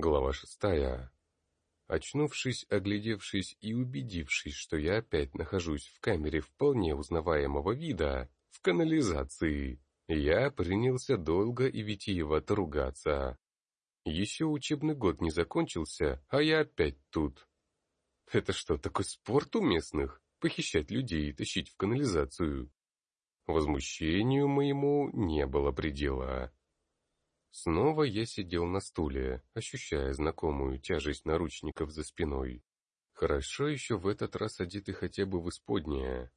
Глава шестая. Очнувшись, оглядевшись и убедившись, что я опять нахожусь в камере вполне узнаваемого вида, в канализации, я принялся долго и витиевато ругаться. Еще учебный год не закончился, а я опять тут. Это что, такой спорт у местных? Похищать людей и тащить в канализацию? Возмущению моему не было предела. Снова я сидел на стуле, ощущая знакомую тяжесть наручников за спиной. Хорошо еще в этот раз одеты хотя бы в исподнее.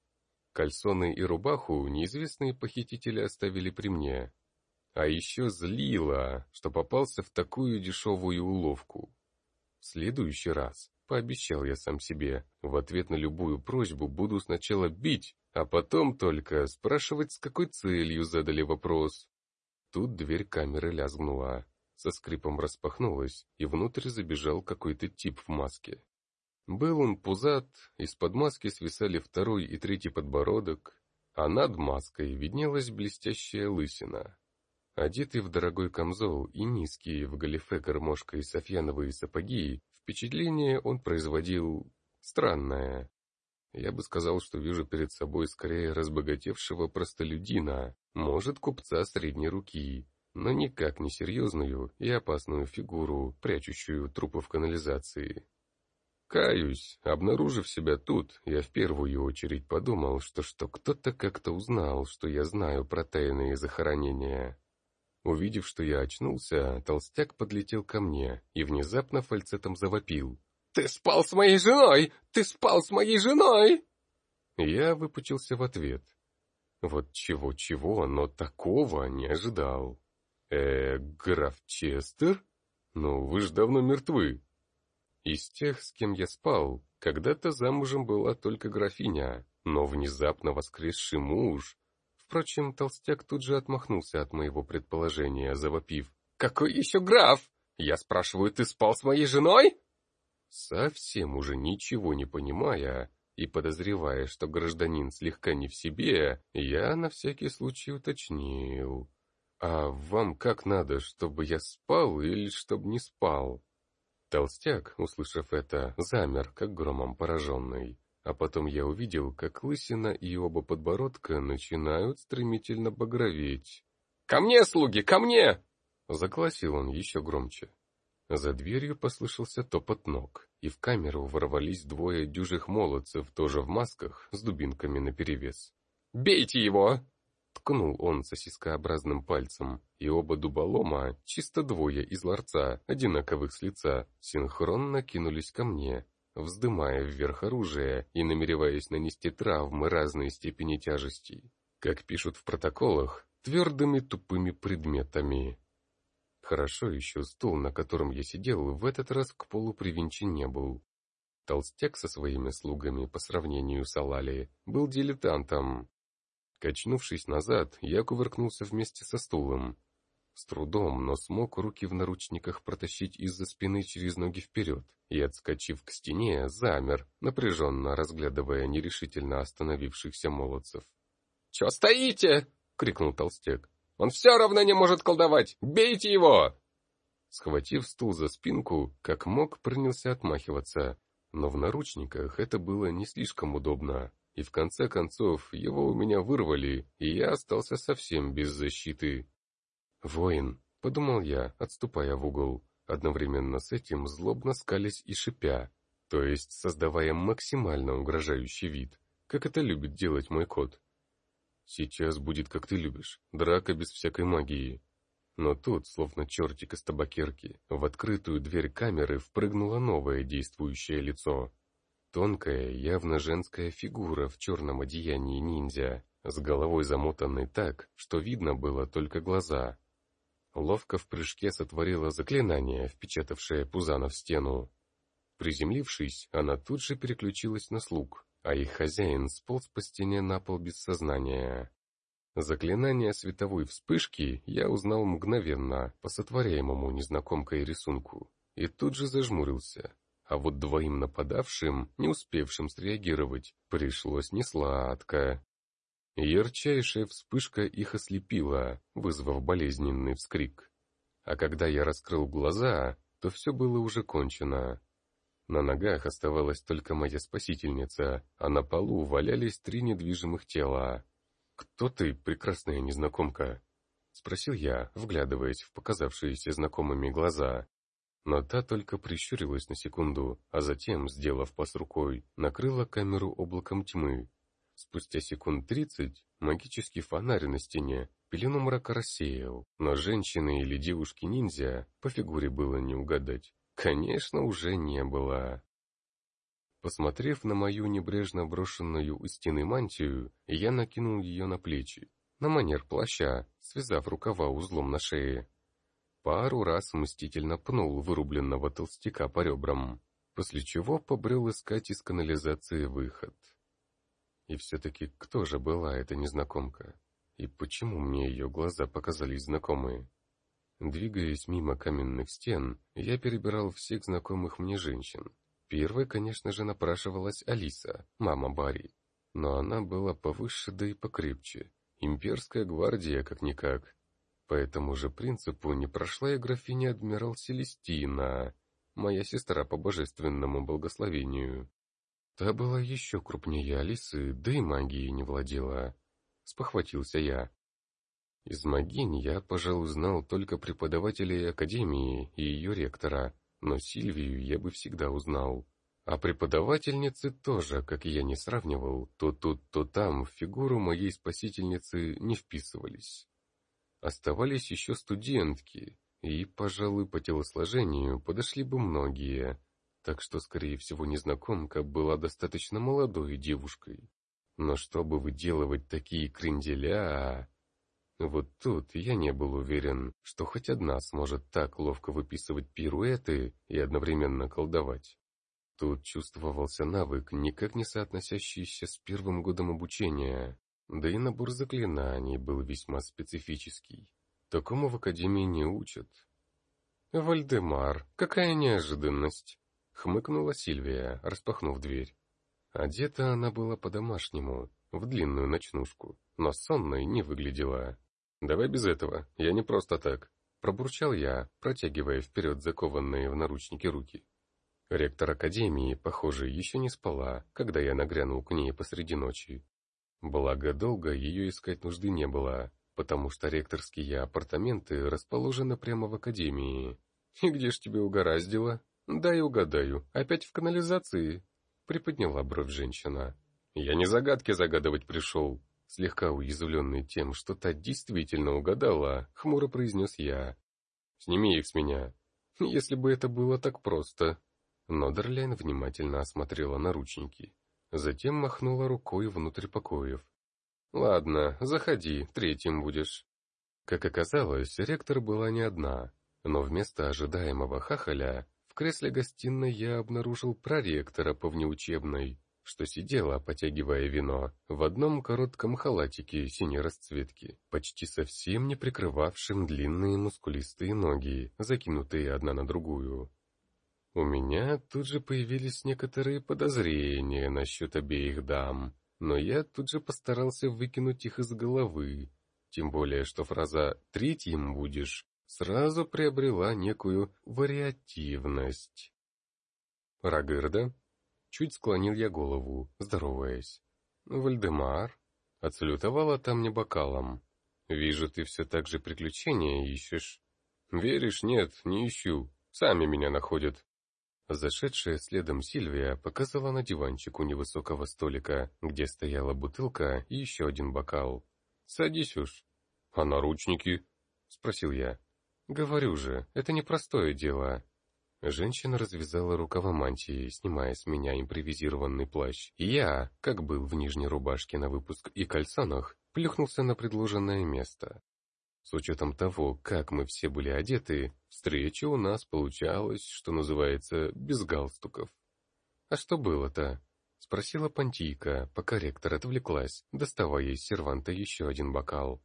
Кальсоны и рубаху неизвестные похитители оставили при мне. А еще злило, что попался в такую дешевую уловку. В следующий раз, пообещал я сам себе, в ответ на любую просьбу буду сначала бить, а потом только спрашивать, с какой целью задали вопрос. Тут дверь камеры лязгнула, со скрипом распахнулась, и внутрь забежал какой-то тип в маске. Был он пузат, из-под маски свисали второй и третий подбородок, а над маской виднелась блестящая лысина. Одетый в дорогой камзол и низкие в галифе и софьяновые сапоги, впечатление он производил странное. Я бы сказал, что вижу перед собой скорее разбогатевшего простолюдина, может, купца средней руки, но никак не серьезную и опасную фигуру, прячущую трупы в канализации. Каюсь, обнаружив себя тут, я в первую очередь подумал, что что кто-то как-то узнал, что я знаю про тайные захоронения. Увидев, что я очнулся, толстяк подлетел ко мне и внезапно фальцетом завопил. «Ты спал с моей женой! Ты спал с моей женой!» Я выпучился в ответ. Вот чего-чего, но такого не ожидал. э граф Честер? Ну, вы ж давно мертвы. Из тех, с кем я спал, когда-то замужем была только графиня, но внезапно воскресший муж. Впрочем, толстяк тут же отмахнулся от моего предположения, завопив. «Какой еще граф? Я спрашиваю, ты спал с моей женой?» Совсем уже ничего не понимая и подозревая, что гражданин слегка не в себе, я на всякий случай уточнил. «А вам как надо, чтобы я спал или чтобы не спал?» Толстяк, услышав это, замер, как громом пораженный. А потом я увидел, как лысина и оба подбородка начинают стремительно багроветь. «Ко мне, слуги, ко мне!» Загласил он еще громче. За дверью послышался топот ног, и в камеру ворвались двое дюжих молодцев, тоже в масках, с дубинками наперевес. «Бейте его!» Ткнул он сосискообразным пальцем, и оба дуболома, чисто двое из ларца, одинаковых с лица, синхронно кинулись ко мне, вздымая вверх оружие и намереваясь нанести травмы разной степени тяжести. Как пишут в протоколах, твердыми тупыми предметами. Хорошо еще стул, на котором я сидел, в этот раз к полу привинчен не был. Толстяк со своими слугами по сравнению с Алали был дилетантом. Качнувшись назад, я кувыркнулся вместе со стулом. С трудом, но смог руки в наручниках протащить из-за спины через ноги вперед и, отскочив к стене, замер, напряженно разглядывая нерешительно остановившихся молодцев. «Че стоите?» — крикнул толстяк. Он все равно не может колдовать! Бейте его!» Схватив стул за спинку, как мог, принялся отмахиваться. Но в наручниках это было не слишком удобно. И в конце концов его у меня вырвали, и я остался совсем без защиты. «Воин», — подумал я, отступая в угол, одновременно с этим злобно скались и шипя, то есть создавая максимально угрожающий вид, как это любит делать мой кот. Сейчас будет, как ты любишь, драка без всякой магии. Но тут, словно чертик из табакерки, в открытую дверь камеры впрыгнуло новое действующее лицо. Тонкая, явно женская фигура в черном одеянии ниндзя, с головой замотанной так, что видно было только глаза. Ловко в прыжке сотворила заклинание, впечатавшее Пузана в стену. Приземлившись, она тут же переключилась на слуг, а их хозяин сполз по стене на пол без сознания. Заклинание световой вспышки я узнал мгновенно по сотворяемому незнакомкой рисунку и тут же зажмурился. А вот двоим нападавшим, не успевшим среагировать, пришлось несладко. Ярчайшая вспышка их ослепила, вызвав болезненный вскрик. А когда я раскрыл глаза, то все было уже кончено. На ногах оставалась только моя спасительница, а на полу валялись три недвижимых тела. «Кто ты, прекрасная незнакомка?» — спросил я, вглядываясь в показавшиеся знакомыми глаза. Но та только прищурилась на секунду, а затем, сделав пас рукой, накрыла камеру облаком тьмы. Спустя секунд тридцать магический фонарь на стене пелену мрака рассеял, но женщины или девушки-ниндзя по фигуре было не угадать. Конечно, уже не было. Посмотрев на мою небрежно брошенную у стены мантию, я накинул ее на плечи, на манер плаща, связав рукава узлом на шее. Пару раз мстительно пнул вырубленного толстяка по ребрам, после чего побрел искать из канализации выход. И все-таки кто же была эта незнакомка? И почему мне ее глаза показались знакомые? Двигаясь мимо каменных стен, я перебирал всех знакомых мне женщин. Первой, конечно же, напрашивалась Алиса, мама Барри. Но она была повыше да и покрепче. Имперская гвардия, как-никак. По этому же принципу не прошла и графиня адмирал Селестина, моя сестра по божественному благословению. Та была еще крупнее Алисы, да и магией не владела. Спохватился я. Из магинь я, пожалуй, знал только преподавателей Академии и ее ректора, но Сильвию я бы всегда узнал. А преподавательницы тоже, как я не сравнивал, то тут, то там в фигуру моей спасительницы не вписывались. Оставались еще студентки, и, пожалуй, по телосложению подошли бы многие, так что, скорее всего, незнакомка была достаточно молодой девушкой. Но чтобы выделывать такие кренделя... Вот тут я не был уверен, что хоть одна сможет так ловко выписывать пируэты и одновременно колдовать. Тут чувствовался навык, никак не соотносящийся с первым годом обучения, да и набор заклинаний был весьма специфический. Такому в Академии не учат. «Вальдемар, какая неожиданность!» — хмыкнула Сильвия, распахнув дверь. Одета она была по-домашнему, в длинную ночнушку, но сонной не выглядела. «Давай без этого, я не просто так», — пробурчал я, протягивая вперед закованные в наручники руки. Ректор Академии, похоже, еще не спала, когда я нагрянул к ней посреди ночи. Благо, долго ее искать нужды не было, потому что ректорские апартаменты расположены прямо в академии. «И где ж тебе угораздило?» «Дай угадаю, опять в канализации?» Приподняла бровь женщина. «Я не загадки загадывать пришел», слегка уязвленный тем, что та действительно угадала, хмуро произнес я. «Сними их с меня». «Если бы это было так просто». Но Дерляйн внимательно осмотрела наручники. Затем махнула рукой внутрь покоев. «Ладно, заходи, третьим будешь». Как оказалось, ректор была не одна, но вместо ожидаемого хахаля в кресле гостиной я обнаружил проректора по внеучебной, что сидела, потягивая вино, в одном коротком халатике синей расцветки, почти совсем не прикрывавшим длинные мускулистые ноги, закинутые одна на другую. У меня тут же появились некоторые подозрения насчет обеих дам, но я тут же постарался выкинуть их из головы, тем более что фраза «третьим будешь» сразу приобрела некую вариативность. «Рагырда?» Чуть склонил я голову, здороваясь. «Вальдемар?» Отсалютовала там мне бокалом. «Вижу, ты все так же приключения ищешь». «Веришь? Нет, не ищу. Сами меня находят. Зашедшая следом Сильвия показала на диванчик у невысокого столика, где стояла бутылка и еще один бокал. «Садись уж». «А наручники?» — спросил я. «Говорю же, это непростое дело». Женщина развязала рукава мантии, снимая с меня импровизированный плащ. Я, как был в нижней рубашке на выпуск и кальсонах, плюхнулся на предложенное место. С учетом того, как мы все были одеты, встреча у нас получалась, что называется, без галстуков. «А что было-то?» — спросила Пантийка, пока ректор отвлеклась, доставая из серванта еще один бокал.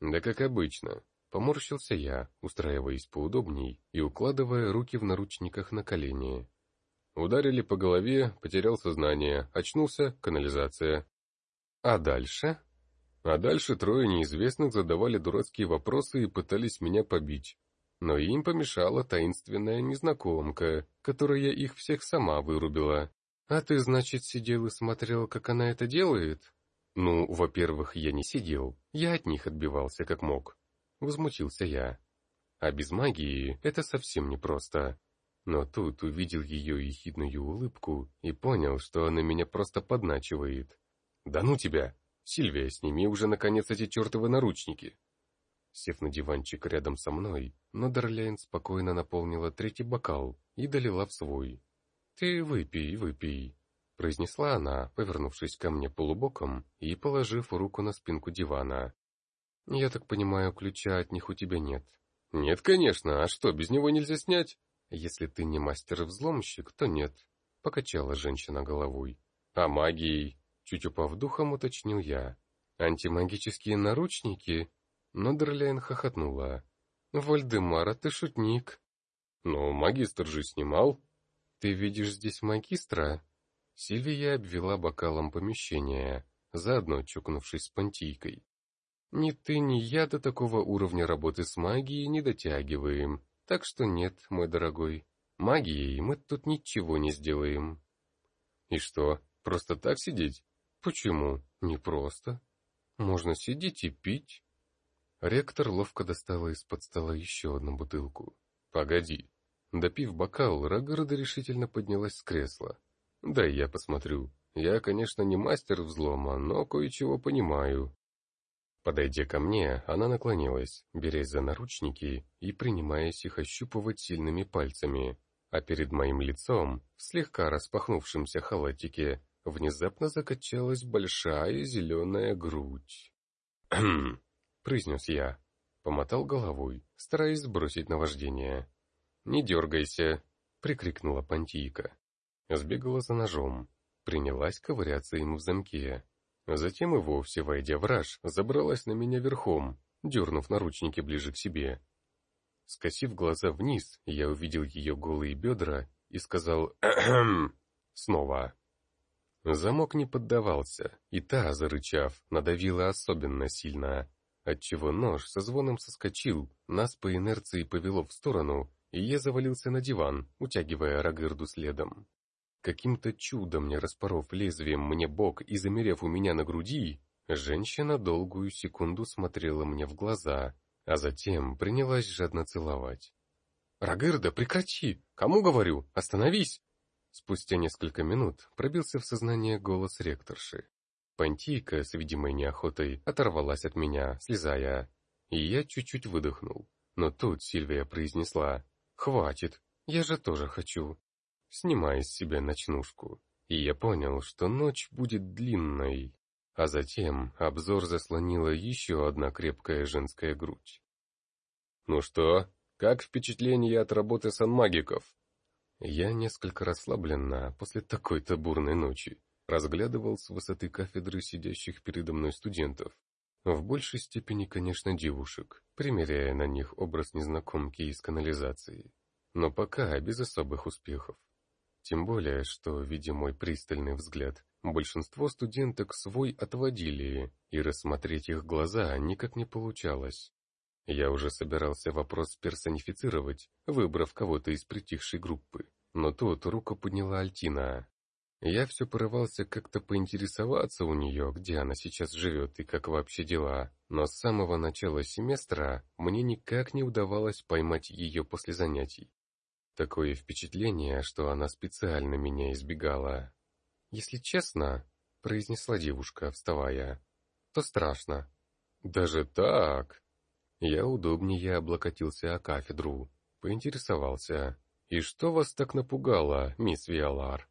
«Да как обычно», — поморщился я, устраиваясь поудобней и укладывая руки в наручниках на колени. Ударили по голове, потерял сознание, очнулся, канализация. «А дальше?» А дальше трое неизвестных задавали дурацкие вопросы и пытались меня побить. Но им помешала таинственная незнакомка, которая их всех сама вырубила. «А ты, значит, сидел и смотрел, как она это делает?» «Ну, во-первых, я не сидел, я от них отбивался как мог». Возмутился я. А без магии это совсем непросто. Но тут увидел ее ехидную улыбку и понял, что она меня просто подначивает. «Да ну тебя! Сильвия, сними уже наконец эти чертовы наручники!» Сев на диванчик рядом со мной, Нодерляйн спокойно наполнила третий бокал и долила в свой. «Ты выпей, выпей», — произнесла она, повернувшись ко мне полубоком и положив руку на спинку дивана. «Я так понимаю, ключа от них у тебя нет?» «Нет, конечно, а что, без него нельзя снять?» «Если ты не мастер-взломщик, то нет», — покачала женщина головой. «А магией?» — чуть упав духом, уточнил я. «Антимагические наручники?» Но Дерлейн хохотнула. «Вольдемар, ты шутник». «Но магистр же снимал». «Ты видишь здесь магистра?» Сильвия обвела бокалом помещение, заодно чокнувшись с понтийкой. Ни ты, ни я до такого уровня работы с магией не дотягиваем, так что нет, мой дорогой. Магией мы тут ничего не сделаем. И что, просто так сидеть? Почему? Не просто. Можно сидеть и пить. Ректор ловко достала из-под стола еще одну бутылку. Погоди. Допив бокал, Рагарда решительно поднялась с кресла. Да я посмотрю. Я, конечно, не мастер взлома, но кое-чего понимаю. Подойдя ко мне, она наклонилась, берясь за наручники и принимаясь их ощупывать сильными пальцами, а перед моим лицом, в слегка распахнувшемся халатике, внезапно закачалась большая зеленая грудь. «Хм!» — произнес я. Помотал головой, стараясь сбросить наваждение. «Не дергайся!» — прикрикнула Пантийка. Сбегала за ножом, принялась ковыряться им в замке. Затем и вовсе, войдя в раж, забралась на меня верхом, дернув наручники ближе к себе. Скосив глаза вниз, я увидел ее голые бедра и сказал «Эхм!» снова. Замок не поддавался, и та, зарычав, надавила особенно сильно, отчего нож со звоном соскочил, нас по инерции повело в сторону, и я завалился на диван, утягивая Рагырду следом. Каким-то чудом не распоров лезвием мне бок и замерев у меня на груди, женщина долгую секунду смотрела мне в глаза, а затем принялась жадно целовать. «Рагырда, прекрати! Кому говорю? Остановись!» Спустя несколько минут пробился в сознание голос ректорши. Пантийка с видимой неохотой оторвалась от меня, слезая, и я чуть-чуть выдохнул. Но тут Сильвия произнесла «Хватит, я же тоже хочу» снимая с себя ночнушку, и я понял, что ночь будет длинной, а затем обзор заслонила еще одна крепкая женская грудь. «Ну что, как впечатление от работы санмагиков?» Я несколько расслабленно после такой-то бурной ночи разглядывал с высоты кафедры сидящих передо мной студентов, в большей степени, конечно, девушек, примеряя на них образ незнакомки из канализации, но пока без особых успехов. Тем более, что, видя мой пристальный взгляд, большинство студенток свой отводили, и рассмотреть их глаза никак не получалось. Я уже собирался вопрос персонифицировать, выбрав кого-то из притихшей группы, но тут руку подняла Альтина. Я все порывался как-то поинтересоваться у нее, где она сейчас живет и как вообще дела, но с самого начала семестра мне никак не удавалось поймать ее после занятий. Такое впечатление, что она специально меня избегала. «Если честно», — произнесла девушка, вставая, — «то страшно». «Даже так?» Я удобнее облокотился о кафедру, поинтересовался. «И что вас так напугало, мисс Виолар?»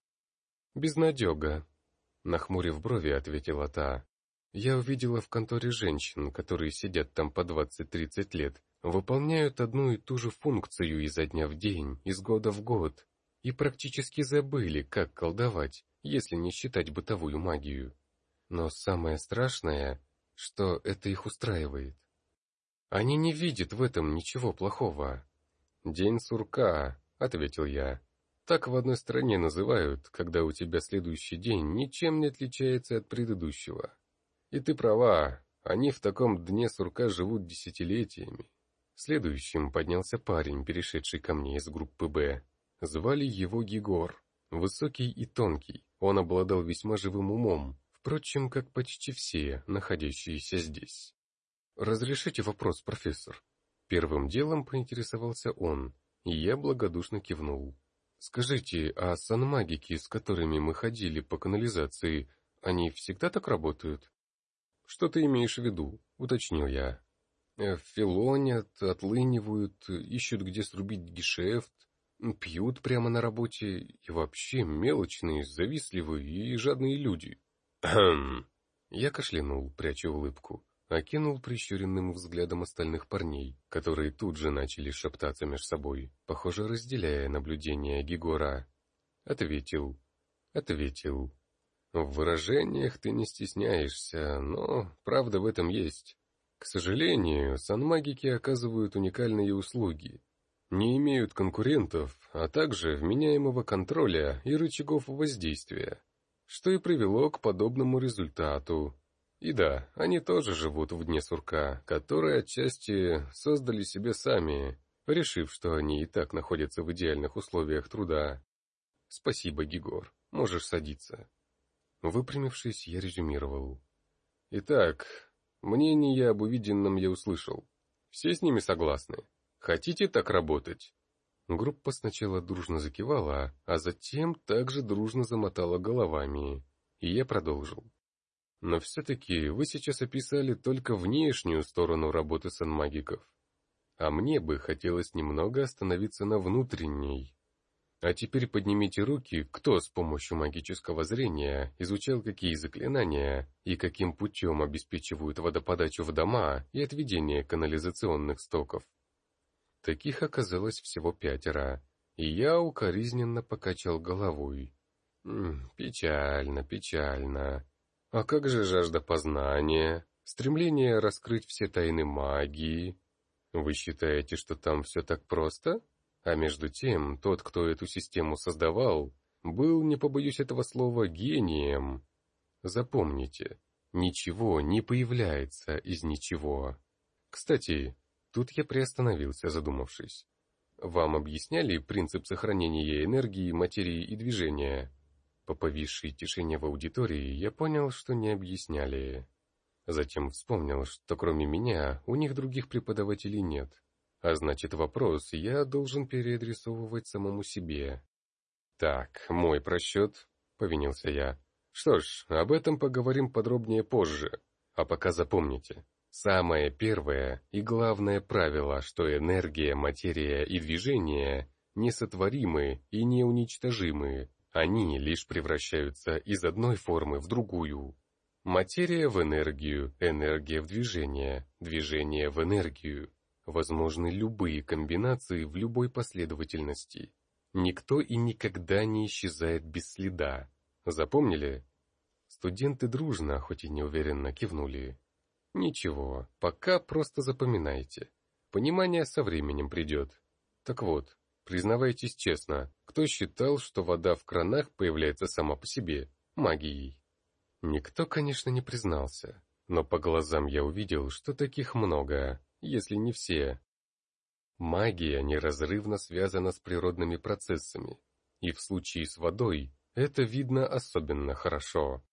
«Безнадега», — нахмурив брови, ответила та. «Я увидела в конторе женщин, которые сидят там по двадцать-тридцать лет, выполняют одну и ту же функцию изо дня в день, из года в год, и практически забыли, как колдовать, если не считать бытовую магию. Но самое страшное, что это их устраивает. Они не видят в этом ничего плохого. «День сурка», — ответил я. «Так в одной стране называют, когда у тебя следующий день ничем не отличается от предыдущего. И ты права, они в таком дне сурка живут десятилетиями. Следующим поднялся парень, перешедший ко мне из группы «Б». Звали его Гигор. Высокий и тонкий, он обладал весьма живым умом, впрочем, как почти все, находящиеся здесь. «Разрешите вопрос, профессор?» Первым делом поинтересовался он, и я благодушно кивнул. «Скажите, а санмагики, с которыми мы ходили по канализации, они всегда так работают?» «Что ты имеешь в виду?» — уточнил я. «Э, «Филонят, отлынивают, ищут, где срубить гешефт, пьют прямо на работе, и вообще мелочные, завистливые и жадные люди». «Хм...» Я кашлянул, пряча улыбку окинул прищуренным взглядом остальных парней, которые тут же начали шептаться между собой, похоже, разделяя наблюдения Гигора. Ответил. Ответил. В выражениях ты не стесняешься, но правда в этом есть. К сожалению, санмагики оказывают уникальные услуги. Не имеют конкурентов, а также вменяемого контроля и рычагов воздействия, что и привело к подобному результату, и да, они тоже живут в дне сурка, который отчасти создали себе сами, решив, что они и так находятся в идеальных условиях труда. Спасибо, Гигор, можешь садиться. Выпрямившись, я резюмировал. Итак, мнение об увиденном я услышал. Все с ними согласны. Хотите так работать? Группа сначала дружно закивала, а затем также дружно замотала головами, и я продолжил. Но все-таки вы сейчас описали только внешнюю сторону работы санмагиков. А мне бы хотелось немного остановиться на внутренней. А теперь поднимите руки, кто с помощью магического зрения изучал какие заклинания и каким путем обеспечивают водоподачу в дома и отведение канализационных стоков. Таких оказалось всего пятеро, и я укоризненно покачал головой. Печально, печально. А как же жажда познания, стремление раскрыть все тайны магии? Вы считаете, что там все так просто? А между тем, тот, кто эту систему создавал, был, не побоюсь этого слова, гением. Запомните, ничего не появляется из ничего. Кстати, тут я приостановился, задумавшись. Вам объясняли принцип сохранения энергии, материи и движения? По повисшей тишине в аудитории я понял, что не объясняли. Затем вспомнил, что кроме меня у них других преподавателей нет. А значит, вопрос я должен переадресовывать самому себе. «Так, мой просчет», — повинился я. «Что ж, об этом поговорим подробнее позже. А пока запомните, самое первое и главное правило, что энергия, материя и движение несотворимы и неуничтожимы, они лишь превращаются из одной формы в другую. Материя в энергию, энергия в движение, движение в энергию. Возможны любые комбинации в любой последовательности. Никто и никогда не исчезает без следа. Запомнили? Студенты дружно, хоть и неуверенно кивнули. Ничего, пока просто запоминайте. Понимание со временем придет. Так вот, Признавайтесь честно, кто считал, что вода в кранах появляется сама по себе, магией? Никто, конечно, не признался, но по глазам я увидел, что таких много, если не все. Магия неразрывно связана с природными процессами, и в случае с водой это видно особенно хорошо.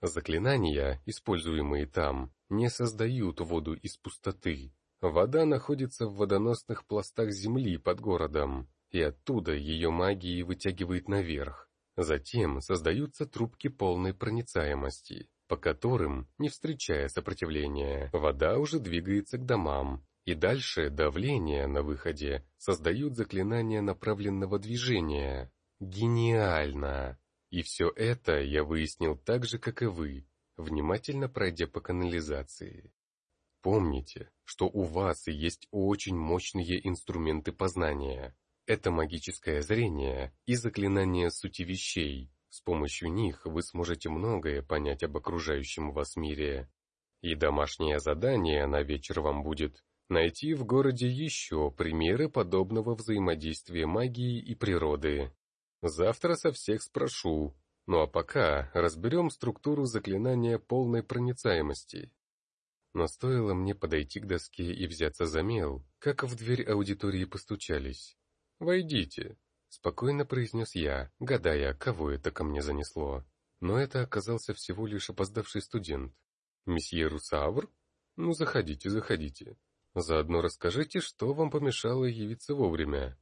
Заклинания, используемые там, не создают воду из пустоты, Вода находится в водоносных пластах земли под городом, и оттуда ее магией вытягивает наверх. Затем создаются трубки полной проницаемости, по которым, не встречая сопротивления, вода уже двигается к домам, и дальше давление на выходе создают заклинания направленного движения. Гениально! И все это я выяснил так же, как и вы, внимательно пройдя по канализации. Помните, что у вас есть очень мощные инструменты познания. Это магическое зрение и заклинание сути вещей. С помощью них вы сможете многое понять об окружающем вас мире. И домашнее задание на вечер вам будет найти в городе еще примеры подобного взаимодействия магии и природы. Завтра со всех спрошу, ну а пока разберем структуру заклинания полной проницаемости. Но стоило мне подойти к доске и взяться за мел, как в дверь аудитории постучались. «Войдите», — спокойно произнес я, гадая, кого это ко мне занесло. Но это оказался всего лишь опоздавший студент. «Месье Русавр? Ну, заходите, заходите. Заодно расскажите, что вам помешало явиться вовремя».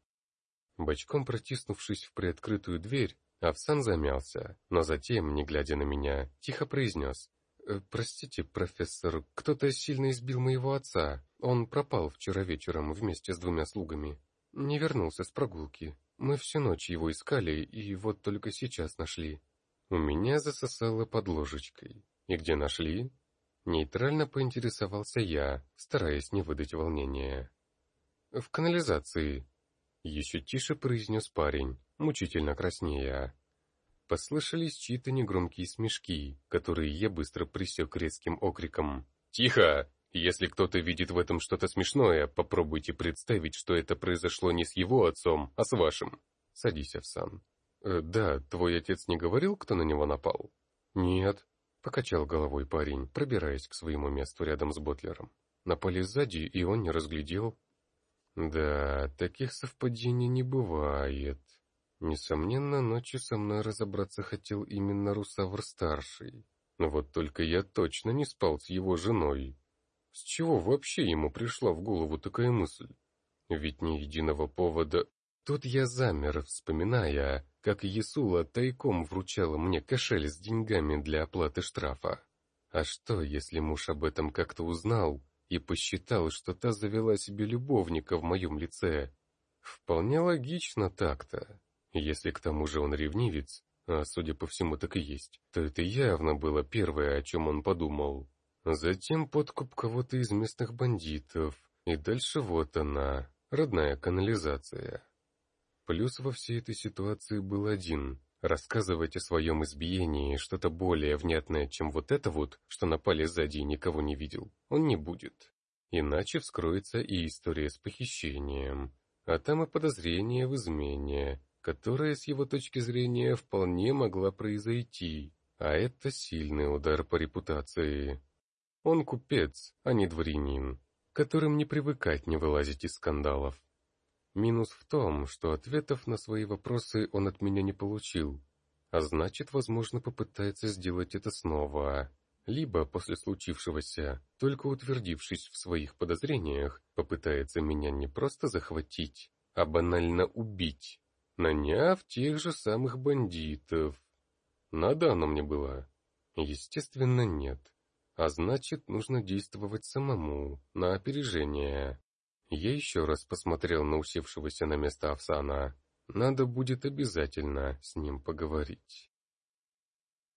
Бочком протиснувшись в приоткрытую дверь, Овсан замялся, но затем, не глядя на меня, тихо произнес. «Э, «Простите, профессор, кто-то сильно избил моего отца. Он пропал вчера вечером вместе с двумя слугами. Не вернулся с прогулки. Мы всю ночь его искали, и вот только сейчас нашли». У меня засосало под ложечкой. «И где нашли?» Нейтрально поинтересовался я, стараясь не выдать волнения. «В канализации», — еще тише произнес парень, мучительно краснея. Послышались чьи-то негромкие смешки, которые я быстро пресек резким окриком. «Тихо! Если кто-то видит в этом что-то смешное, попробуйте представить, что это произошло не с его отцом, а с вашим. Садись, Овсан». «Э, «Да, твой отец не говорил, кто на него напал?» «Нет», — покачал головой парень, пробираясь к своему месту рядом с Ботлером. Напали сзади, и он не разглядел. «Да, таких совпадений не бывает», Несомненно, ночью со мной разобраться хотел именно Русавр-старший. Но вот только я точно не спал с его женой. С чего вообще ему пришла в голову такая мысль? Ведь ни единого повода... Тут я замер, вспоминая, как Есула тайком вручала мне кошель с деньгами для оплаты штрафа. А что, если муж об этом как-то узнал и посчитал, что та завела себе любовника в моем лице? Вполне логично так-то. Если к тому же он ревнивец, а судя по всему так и есть, то это явно было первое, о чем он подумал. Затем подкуп кого-то из местных бандитов, и дальше вот она, родная канализация. Плюс во всей этой ситуации был один. Рассказывать о своем избиении что-то более внятное, чем вот это вот, что напали сзади и никого не видел, он не будет. Иначе вскроется и история с похищением, а там и подозрение в измене, которая с его точки зрения вполне могла произойти, а это сильный удар по репутации. Он купец, а не дворянин, которым не привыкать не вылазить из скандалов. Минус в том, что ответов на свои вопросы он от меня не получил, а значит, возможно, попытается сделать это снова. Либо после случившегося, только утвердившись в своих подозрениях, попытается меня не просто захватить, а банально убить наняв тех же самых бандитов. Надо оно мне было? Естественно, нет. А значит, нужно действовать самому, на опережение. Я еще раз посмотрел на усевшегося на место Овсана. Надо будет обязательно с ним поговорить.